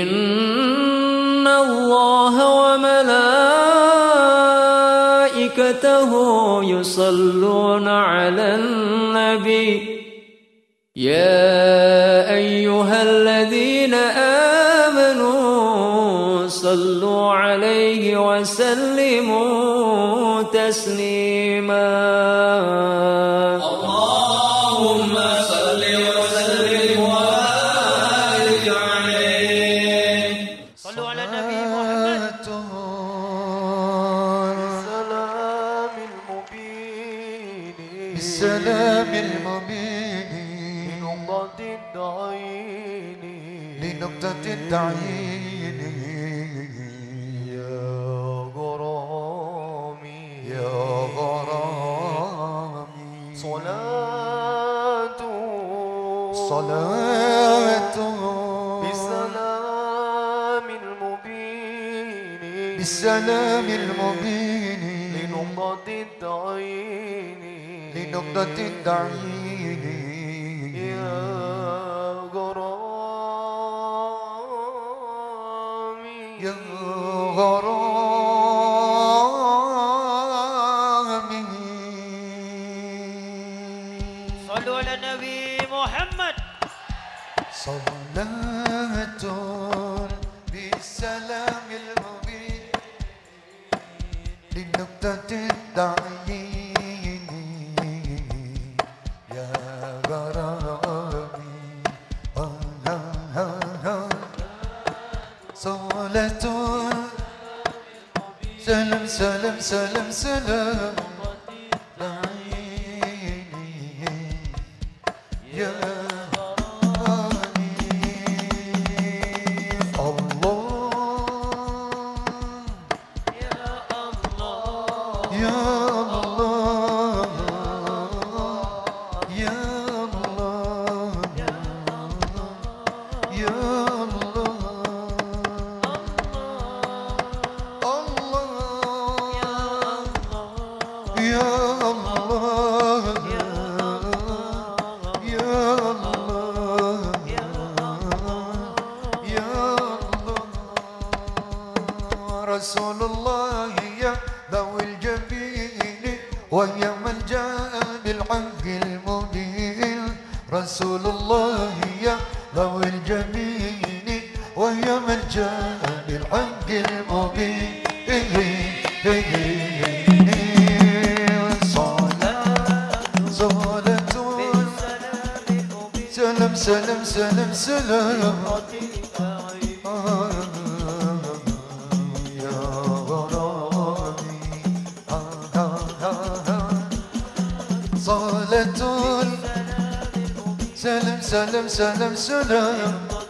إن الله وملائكته يصلون على النبي يا صلاة. بالسلام المبين. بالسلام المبين. لنقطة العين لنقطة التعيين يا غرامي يا غرامي صلوا على النبي. محمد. صلاة بالسلام المبين لنقطة التعيين. يا غرامي. صلاة سلام سلام سلام سلام. يا مجال الحق المبين سلام سلام سلام سلام يا غرامي صلاة سلام سلام سلام سلام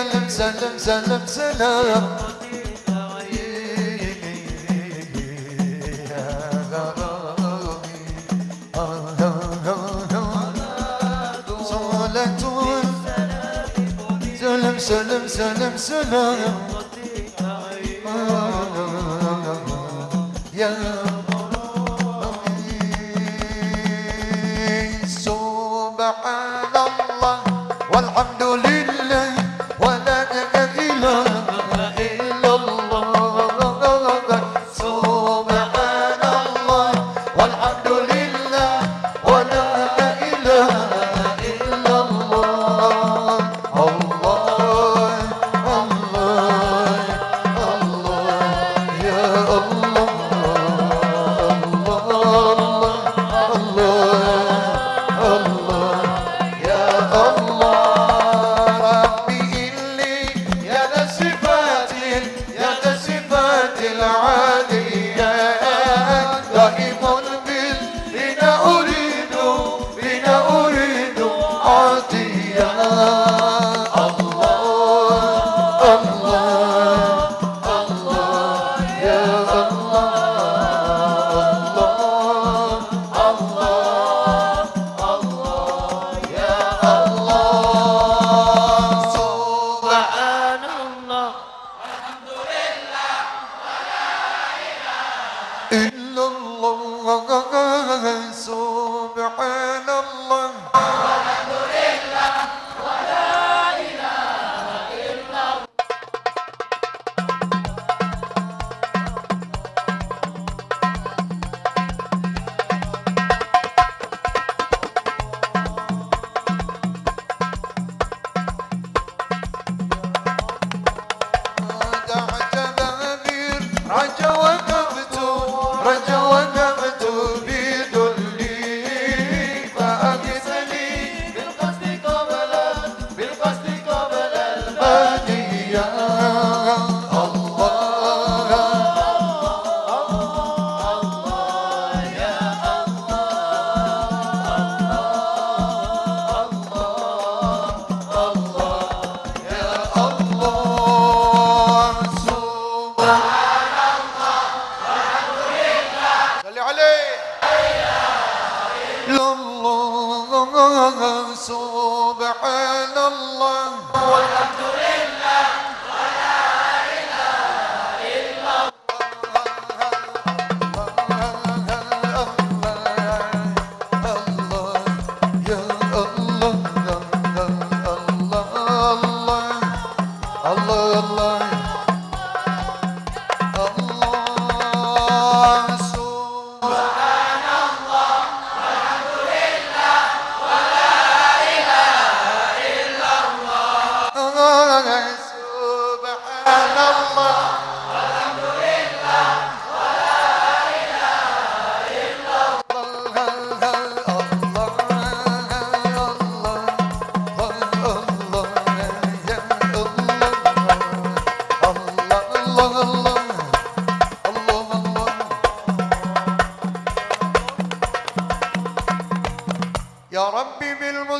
سلم سلم سلام سلم سلم سلم سلام يا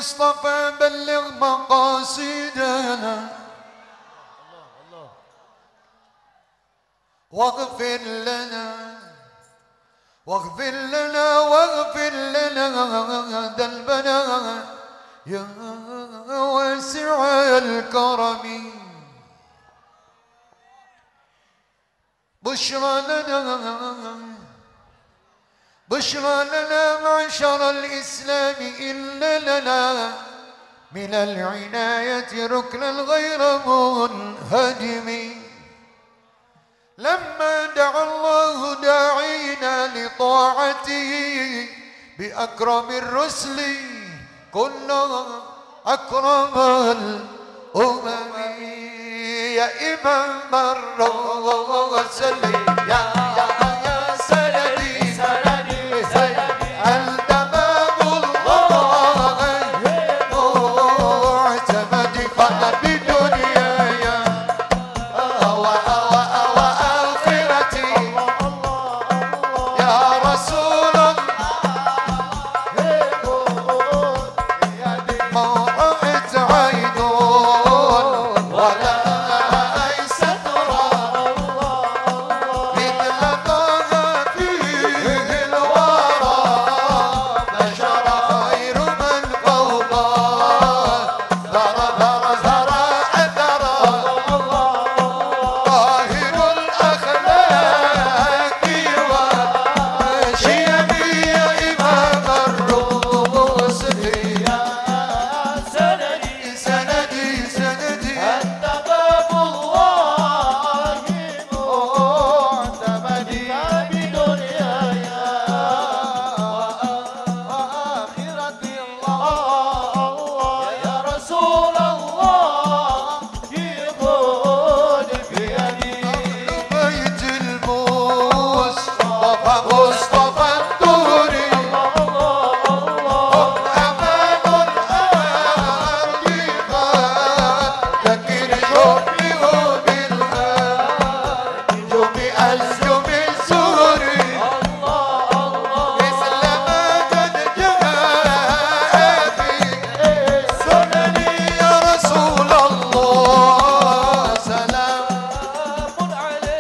المصطفى بلغ مقاصدنا. واغفر لنا واغفر لنا واغفر لنا ذنبنا. يا واسع الكرم. بشرى لنا. بشرى لنا معشر الإسلام إلا لنا. من العناية ركنا غير منهدم. لما دعا الله داعينا لطاعته بأكرم الرسل كنا أكرم الأمم. يا إمام الرسل يا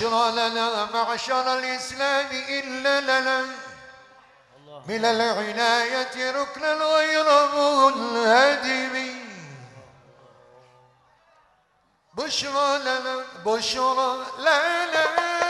بشرى لنا معشر الإسلام إلا لنا. من العناية ركنا غير منهدم. بشرى لنا بشرى لنا